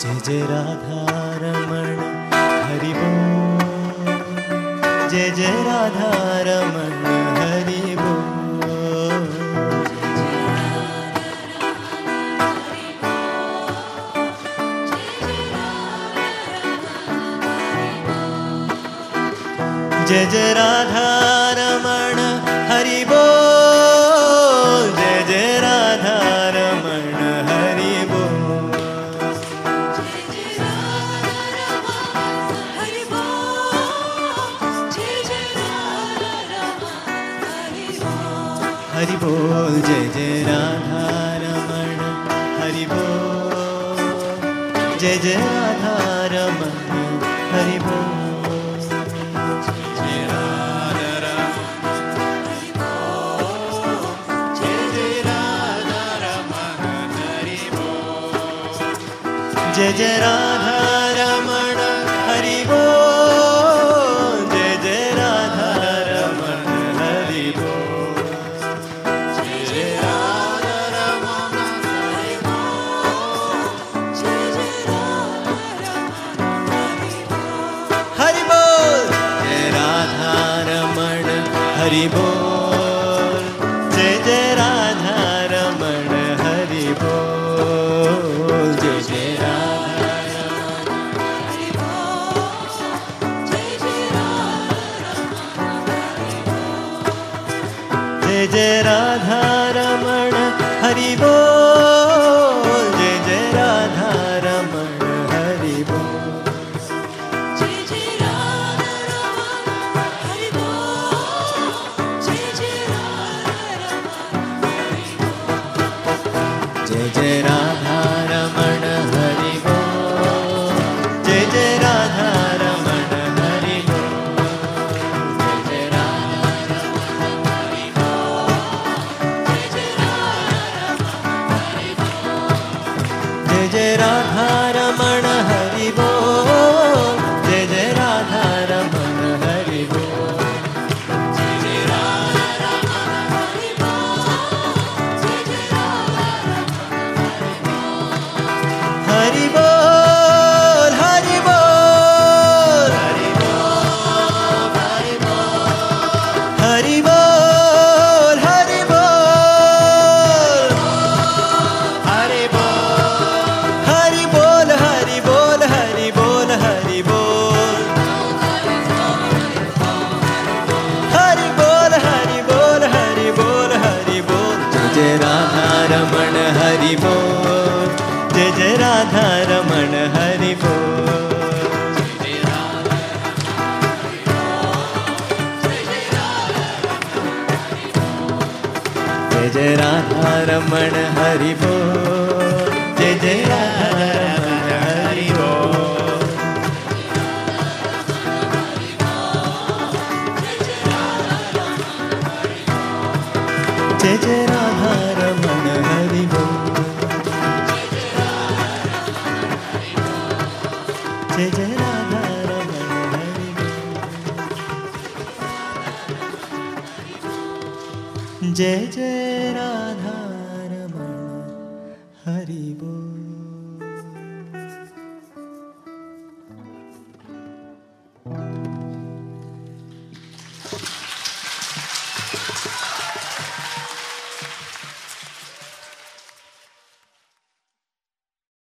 जय जय राधा रमण, हरि बोल। जय जय राधा रमण, हरि बोल। जय जय राधा हरि बोल जय जय राधारमण हरि बोल। जय जय राधारमण हरि बोल। जय जय जय हरिभो जय जय राधा रमण हरिभो जय जय जय जय राधा रमण रमण हरि बोल जय राधा रमण हरि बोल जय जय राधा जय जय राधा रमण हरि बोल